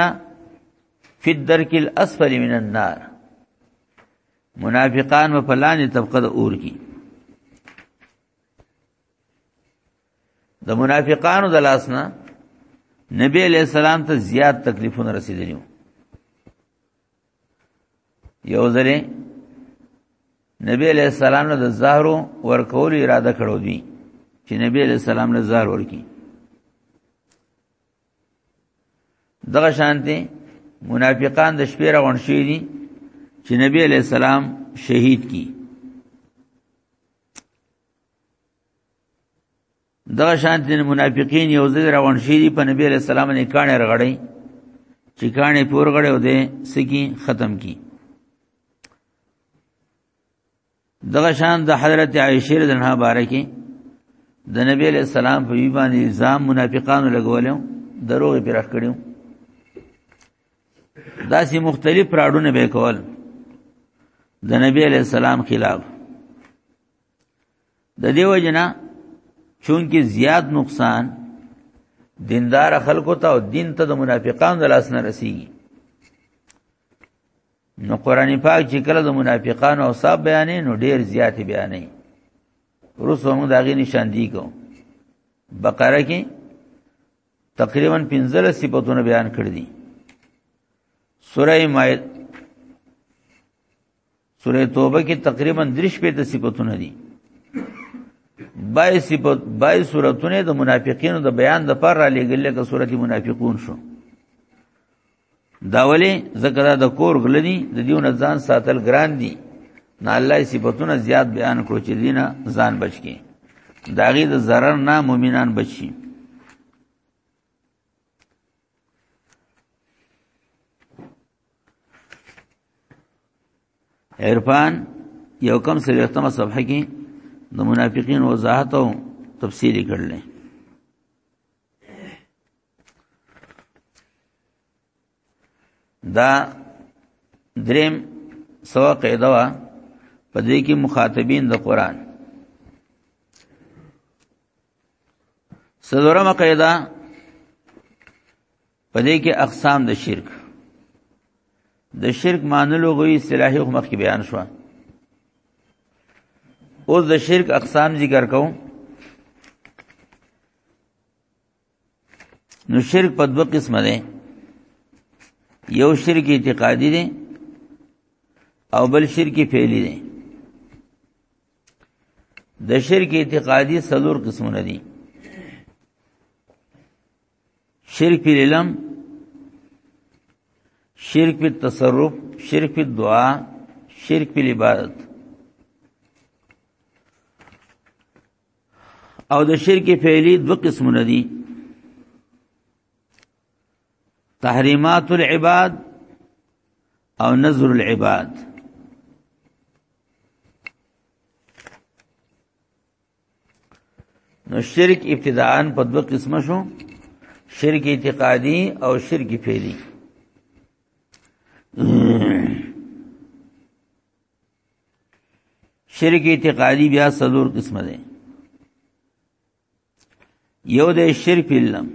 فی الدرک الاسفل من النار منافقان په پلانې طبقه د اور کې د منافقانو د لاس نه نبی علیہ السلام ته زیات تکلیفونه رسیدلی وو یو ځلې نبی علیہ السلام له زهر ورکول اراده کړو دی چې نبی علیہ السلام له زهر ورکی دغه شانته منافقان د شپې راغون شي دي چې نبی علیہ السلام شهید کی دغه شان دین منافقین یو ځای روان شي په نبی علیہ السلام نه کانه رغړی چې کانه پور غړې و دې سکی ختم کی دغه شان د حضرت عائشہ رضی الله عنها بارکه د نبی علیہ السلام په ایمان الزام منافقانو لګولیو دروغ پر اخ کړیو داسې مختلف راډونه به کول د نبی علیہ السلام خلاف د دیو جنا چونکی زیات نقصان دیندار خلکو ته او دین ته د منافقان د لاس نه رسیږي نو قران پاک چې کله د منافقان او صاحب بیانې نو ډیر زیات بیانې روسو موږ داغي نشان دی کو بقره کې تقریبا 15 صفاتونه بیان کړې دي سوره مائده سوره توبه کې تقریبا درش په د صفاتونه دي بای صفات بای سوراتونه د منافقینو د بیان د پر را لګل لکه سورته منافقون شو دا ولی ذکر د کور غلنی د دیو نه ځان ساتل ګران دي نه الله صفاتونه زیات بیان کړو چې دینه ځان بچ کی داغي د ضرر نه مؤمنان بچي عرفان یو کم سره ختمه صفحه کې د منافقین وضاحت او تفصیل کړل دا دریم سو قاعده وا په دې کې مخاطبین د قران سلورمه قاعده په دې کې اقسام د شرک د شرک معنی لغوي اصطلاحي مخ کې بیان شو اوس د شرک اقسام ذکر کوم نو شرک په دوه قسمه دي یو شرک اعتقادي دي او بل شرک فعلی دي د شرک اعتقادي څلور قسمونه دي شرک په علم شرک په تصرف شرک په دعا شرک په عبادت او د شرک فعلی دو قسمونه دي تحریمات العباد او نظر العباد نو شرک ابتداء په دوه قسمه شو شرک اعتقادي او شرک فعلی شرک اعتقادی بیا څلور قسمه ده یو د شرک علم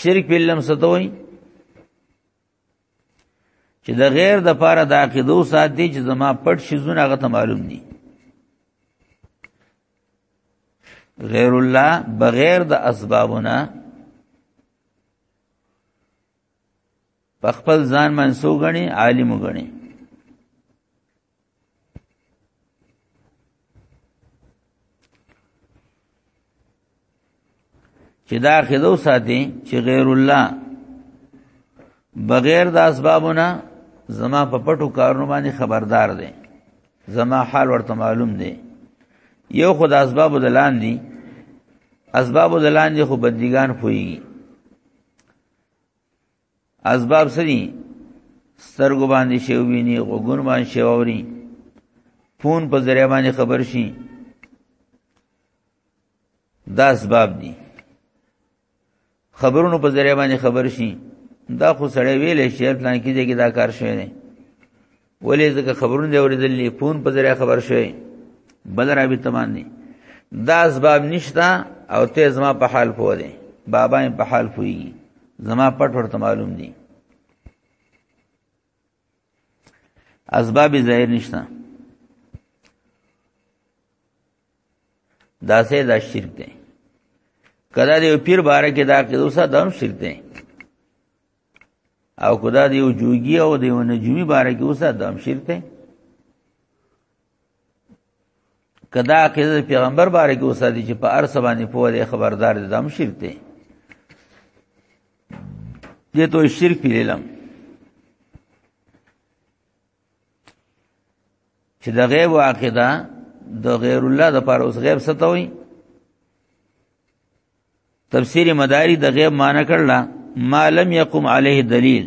شرک علم ستوي چې د غیر د پاره د عقیدو سات دي چې زما پټ شي زونه هغه ته معلوم دي غیر الله بغیر د اسبابونه په خپل ځان منسو غني عالم غني چې دا خدو ساتي چې غیر الله بغیر د اسبابونه زما په پټو کارونو باندې خبردار دی زما حال ورته معلوم دی یو خدای اسباب د لاندې اسباب د لاندې خو بدلیګان پويږي اسباب سری سترګو باندې شی ویني غوګون باندې شی ووري فون په ذریعہ باندې خبر شي دا اسباب دي خبرونو په ذریعہ باندې خبر شي دا خو سړی ویلې شي پلان کیږي دا کار شوی دی ولې ځکه خبرونه دی اوریدل نه فون په ذریعہ خبر شوی بل را به تمان نه دا اسباب نشتا او ته زما په حال پوه دی بابا یې په حال پوي زما پټ ورته معلوم دي اسباب ظاهر نشتا دا سه دا شرک دی کله دې پیر بار کې دا کې دوسه دم شرک دی او خدا دی یو جوګي او دی یو نجومي باره کې اوسه دام شرک دی کدا عقیده پیغمبر باره کې اوسه دي چې په ارس باندې په دې خبردار دي دام شرک دی دې ته شرک پیلم چې د غیب عقیده د غیر الله د پر اوس غیب ستوي تفسیر مداری د غیب معنی کړل ما لم يقم عليه دلیل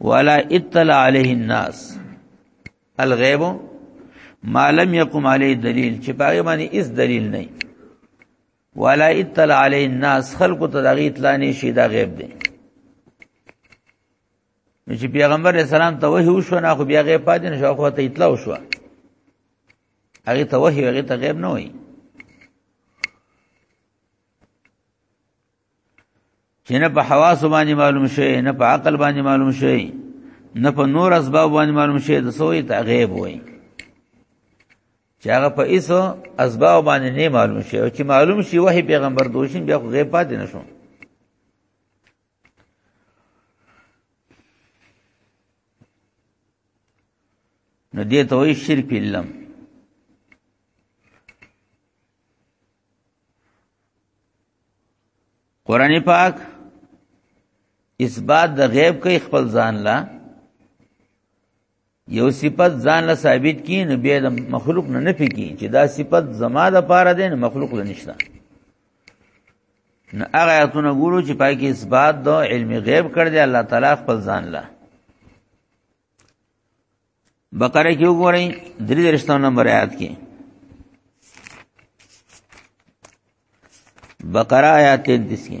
ولا اطلع عليه الناس الغیب ما لم يقم عليه دلیل چې پاګه باندې اس دلیل نه ولا اطلع عليه الناس خلق ته دغه اطلاع نه شي دا غیب دی چې پیغمبر اسلام ته وحی وشو نه خو بیا غیب پاتې نشو خو ته اطلاع وشو هغه ته وحي هغه ته غیب نه وایي چې نه په حواس باندې معلوم شي نه په عقل باندې معلوم شي نه په نور اسباب باندې معلوم شي د سوې ته غیب وایي چې هغه په ایسو اسباب باندې نه معلوم شي او چې معلوم شي وحي پیغمبر دوشین بیا غیب پاتې نشو نو دې ته وایي شرک علم قران پاک اثبات د غیب کوي خپل ځان لا یو صفت ځان له ثابت کی نو بیا د مخلوق نه نه پکی چې دا صفت زما د پاره دی نو مخلوق له نشته نو هغه آیتونه ګورو چې پای کې اثبات د علم غیب کړ دی الله تعالی خپل ځان له بقره کې وګورئ درې درشتو نمبر آیات کې بقره آیات 33 کې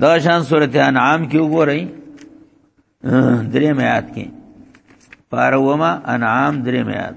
دا شان سورته انعام کې وګورئ درې میات کې پاروما انعام درې میات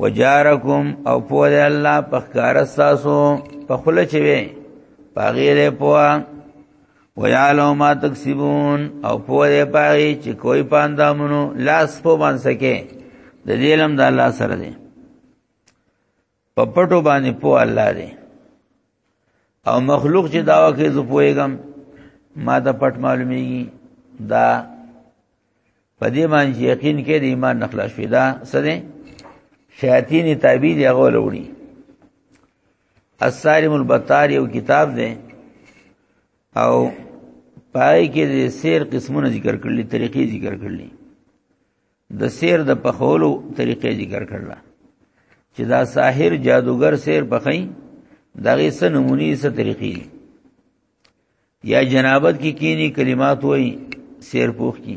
وجارکم او پوه دی الله په ښکار تاسو په خله چوي پاغیر پوه ویالو ما تکسبون او پوه دی پاغي چې کوئی پاندامونو لاس په باندې سکے د دې لم د الله سره دی په پټو باندې پوه الله دی او مخلوق چې داوا کوي زه پوهېږم ما ته پټ معلومیږي دا په دې باندې یقین کې د ایمان نخلا شوی دا سره شیاطین تابع دی هغه لوري السالم البطار یو کتاب دی او پای کې د سیر قسمونه ذکر کړل طریقې ذکر کړل د سیر د پخولو طریقې ذکر کړل چې دا ساحر جادوګر سیر پخی دغه څه نمونی څه طریقې یا جنابت کې کی کینی کلمات وای سیر پوخ کی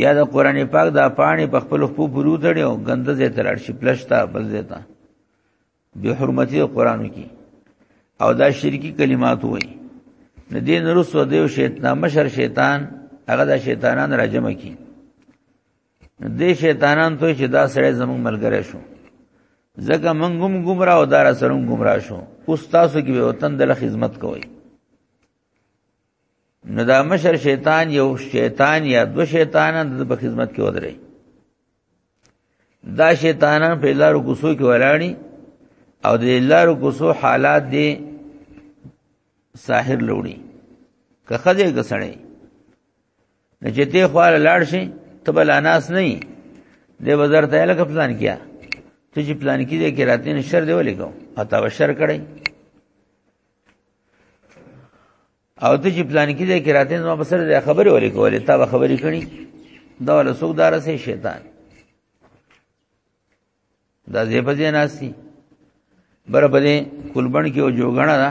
یا د قران پاک دا پانی په خپل خپل پرو تړیو غنده زې تلړ شي پلشتا بل زیتا به حرمتي قران کې او دا شرکی کلمات وای د دین رسو دیو شیطان مشر شیطان هغه د شیطانان راجم کی د شیطانان ته چې دا سړی زموږ ملګری شو ځکه موږ هم گمراه او دار سره هم گمراه شو اوس تاسو کې به وطن د خدمت کوئ نو دا مشر شیطان یو شیطان یا دو شیطانان د په خدمت کې ودرې دا شیطانان په لارو کوسو کې ولاړی او د لارو کوسو حالات دی ساحر لوړي که خځه کسړې نه چې ته خو لاړ شي ته بل اناس نه دی بازار ته لکه پلان کیا ته چې پلان کې دې کې راتین شر دی ولې کو اته شر کړی او ته چې پلان کې ځای کې راته نو بسره د خبرې ولې کولې تا به خبرې کړي دا ول سوق دار سه شیطان دا زه په دې ناسي بر په دې کولبن کې او جوګڼه دا